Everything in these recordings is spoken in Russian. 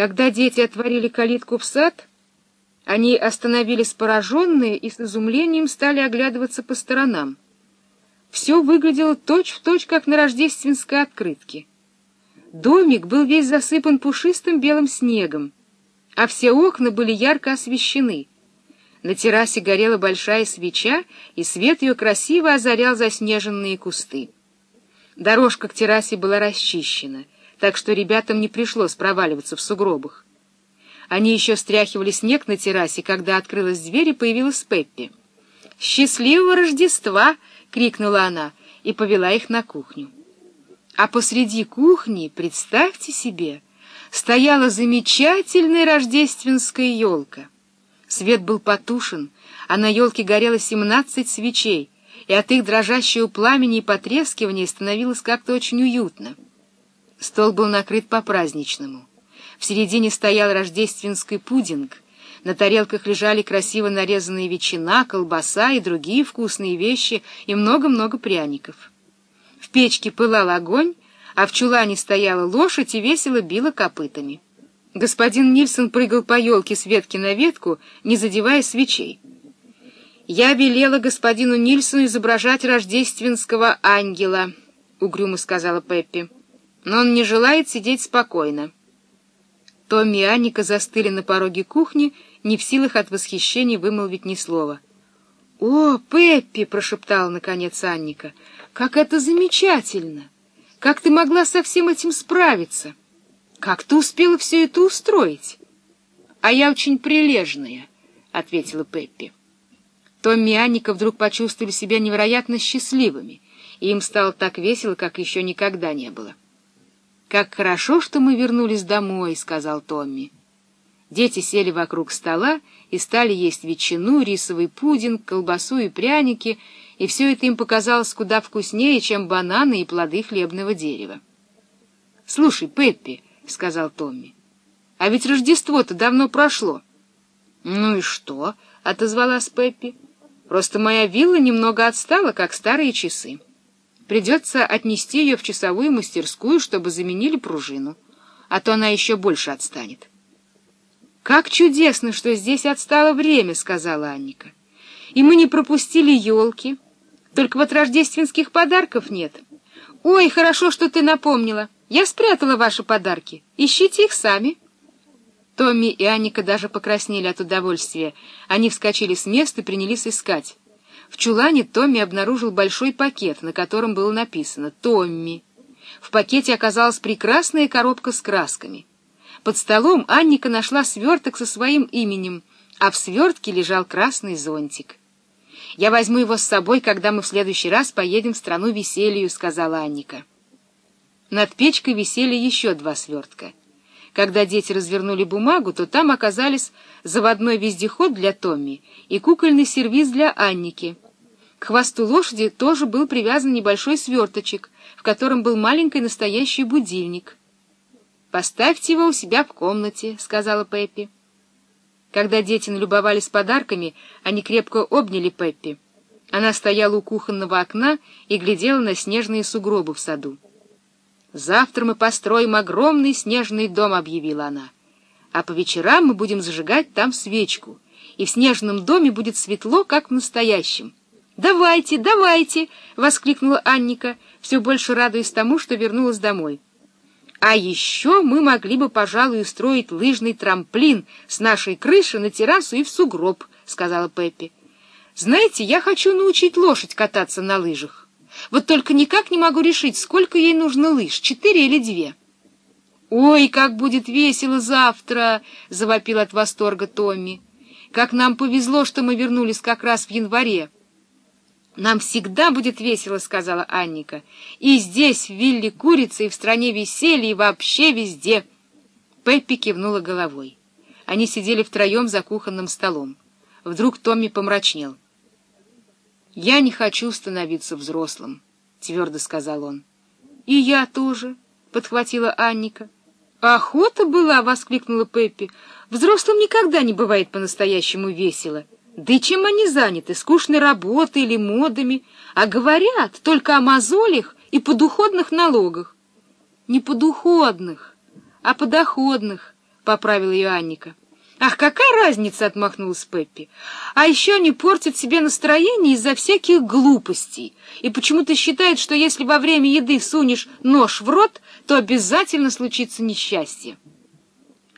Когда дети отворили калитку в сад, они остановились пораженные и с изумлением стали оглядываться по сторонам. Все выглядело точь-в-точь, точь, как на рождественской открытке. Домик был весь засыпан пушистым белым снегом, а все окна были ярко освещены. На террасе горела большая свеча, и свет ее красиво озарял заснеженные кусты. Дорожка к террасе была расчищена, так что ребятам не пришлось проваливаться в сугробах. Они еще стряхивали снег на террасе, когда открылась дверь и появилась Пеппи. «Счастливого Рождества!» — крикнула она и повела их на кухню. А посреди кухни, представьте себе, стояла замечательная рождественская елка. Свет был потушен, а на елке горело семнадцать свечей, и от их дрожащего пламени и потрескивания становилось как-то очень уютно. Стол был накрыт по-праздничному. В середине стоял рождественский пудинг, на тарелках лежали красиво нарезанные ветчина, колбаса и другие вкусные вещи, и много-много пряников. В печке пылал огонь, а в чулане стояла лошадь и весело била копытами. Господин Нильсон прыгал по елке с ветки на ветку, не задевая свечей. «Я велела господину Нильсону изображать рождественского ангела», — угрюмо сказала Пеппи. «Но он не желает сидеть спокойно». Томми и Анника застыли на пороге кухни, не в силах от восхищения вымолвить ни слова. «О, Пеппи!» — прошептала наконец Анника. «Как это замечательно! Как ты могла со всем этим справиться? Как ты успела все это устроить?» «А я очень прилежная», — ответила Пеппи. Томми и Анника вдруг почувствовали себя невероятно счастливыми, и им стало так весело, как еще никогда не было. «Как хорошо, что мы вернулись домой», — сказал Томми. Дети сели вокруг стола и стали есть ветчину, рисовый пудинг, колбасу и пряники, и все это им показалось куда вкуснее, чем бананы и плоды хлебного дерева. — Слушай, Пеппи, — сказал Томми, — а ведь Рождество-то давно прошло. — Ну и что? — отозвалась Пеппи. — Просто моя вилла немного отстала, как старые часы. Придется отнести ее в часовую мастерскую, чтобы заменили пружину, а то она еще больше отстанет. — Как чудесно, что здесь отстало время, — сказала Анника. — И мы не пропустили елки. Только вот рождественских подарков нет. Ой, хорошо, что ты напомнила. Я спрятала ваши подарки. Ищите их сами. Томми и Анника даже покраснели от удовольствия. Они вскочили с места и принялись искать. В чулане Томми обнаружил большой пакет, на котором было написано «Томми». В пакете оказалась прекрасная коробка с красками. Под столом Анника нашла сверток со своим именем, а в свертке лежал красный зонтик. «Я возьму его с собой, когда мы в следующий раз поедем в страну веселью», — сказала Анника. Над печкой висели еще два свертка. Когда дети развернули бумагу, то там оказались заводной вездеход для Томми и кукольный сервиз для Анники. К хвосту лошади тоже был привязан небольшой сверточек, в котором был маленький настоящий будильник. «Поставьте его у себя в комнате», — сказала Пеппи. Когда дети налюбовались подарками, они крепко обняли Пеппи. Она стояла у кухонного окна и глядела на снежные сугробы в саду. «Завтра мы построим огромный снежный дом», — объявила она. «А по вечерам мы будем зажигать там свечку, и в снежном доме будет светло, как в настоящем». «Давайте, давайте!» — воскликнула Анника, все больше радуясь тому, что вернулась домой. «А еще мы могли бы, пожалуй, устроить лыжный трамплин с нашей крыши на террасу и в сугроб», — сказала Пеппи. «Знаете, я хочу научить лошадь кататься на лыжах». Вот только никак не могу решить, сколько ей нужно лыж, четыре или две. «Ой, как будет весело завтра!» — завопил от восторга Томми. «Как нам повезло, что мы вернулись как раз в январе!» «Нам всегда будет весело», — сказала Анника. «И здесь, в вилле курицы, и в стране веселья, и вообще везде!» Пеппи кивнула головой. Они сидели втроем за кухонным столом. Вдруг Томми помрачнел. «Я не хочу становиться взрослым», — твердо сказал он. «И я тоже», — подхватила Анника. «Охота была!» — воскликнула Пеппи. «Взрослым никогда не бывает по-настоящему весело. Да и чем они заняты? Скучной работой или модами? А говорят только о мозолях и подуходных налогах». «Не подуходных, а подоходных», поправила ее Анника. «Ах, какая разница!» — отмахнулась Пеппи. «А еще они портят себе настроение из-за всяких глупостей и почему-то считают, что если во время еды сунешь нож в рот, то обязательно случится несчастье».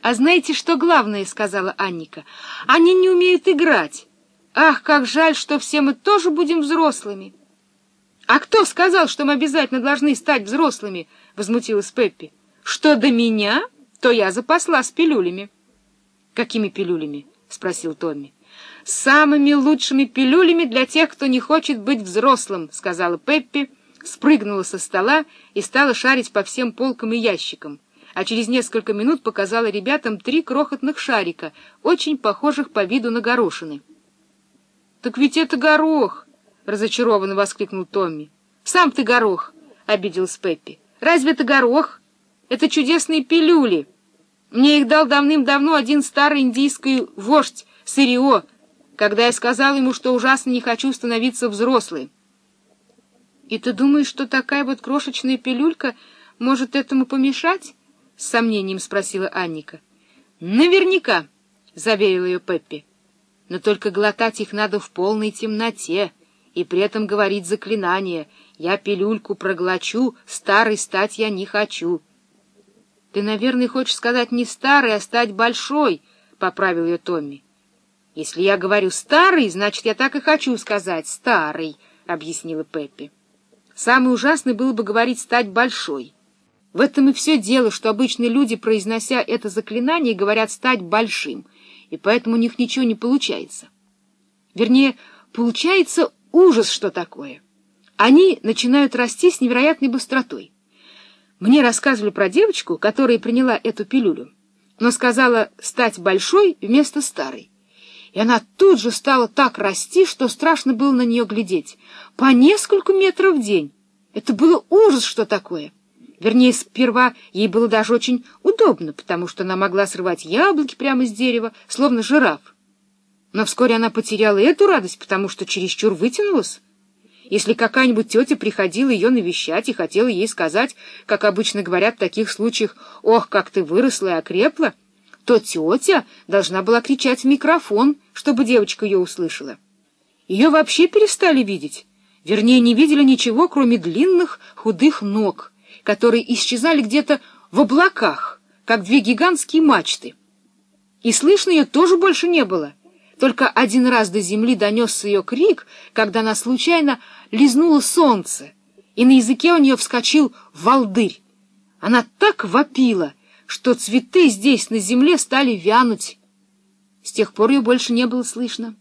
«А знаете, что главное?» — сказала Анника. «Они не умеют играть. Ах, как жаль, что все мы тоже будем взрослыми!» «А кто сказал, что мы обязательно должны стать взрослыми?» — возмутилась Пеппи. «Что до меня, то я запаслась пилюлями». «Какими пилюлями?» — спросил Томми. «Самыми лучшими пилюлями для тех, кто не хочет быть взрослым», — сказала Пеппи, спрыгнула со стола и стала шарить по всем полкам и ящикам, а через несколько минут показала ребятам три крохотных шарика, очень похожих по виду на горошины. «Так ведь это горох!» — разочарованно воскликнул Томми. «Сам ты горох!» — обиделась Пеппи. «Разве это горох? Это чудесные пилюли!» Мне их дал давным-давно один старый индийский вождь Сырио, когда я сказал ему, что ужасно не хочу становиться взрослой. — И ты думаешь, что такая вот крошечная пилюлька может этому помешать? — с сомнением спросила Анника. — Наверняка, — заверила ее Пеппи. — Но только глотать их надо в полной темноте и при этом говорить заклинание «Я пилюльку проглочу, старой стать я не хочу». — Ты, наверное, хочешь сказать не старый, а стать большой, — поправил ее Томми. — Если я говорю «старый», значит, я так и хочу сказать «старый», — объяснила Пеппи. Самое ужасное было бы говорить «стать большой». В этом и все дело, что обычные люди, произнося это заклинание, говорят «стать большим», и поэтому у них ничего не получается. Вернее, получается ужас, что такое. Они начинают расти с невероятной быстротой. Мне рассказывали про девочку, которая приняла эту пилюлю, но сказала стать большой вместо старой. И она тут же стала так расти, что страшно было на нее глядеть. По несколько метров в день. Это было ужас, что такое. Вернее, сперва ей было даже очень удобно, потому что она могла срывать яблоки прямо с дерева, словно жираф. Но вскоре она потеряла эту радость, потому что чересчур вытянулась. Если какая-нибудь тетя приходила ее навещать и хотела ей сказать, как обычно говорят в таких случаях, «Ох, как ты выросла и окрепла», то тетя должна была кричать в микрофон, чтобы девочка ее услышала. Ее вообще перестали видеть. Вернее, не видели ничего, кроме длинных худых ног, которые исчезали где-то в облаках, как две гигантские мачты. И слышно ее тоже больше не было — только один раз до земли донесся ее крик, когда она случайно лизнула солнце, и на языке у нее вскочил волдырь. Она так вопила, что цветы здесь, на земле, стали вянуть. С тех пор ее больше не было слышно.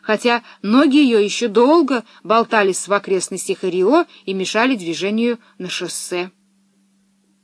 Хотя ноги ее еще долго болтались в окрестностях Рио и мешали движению на шоссе.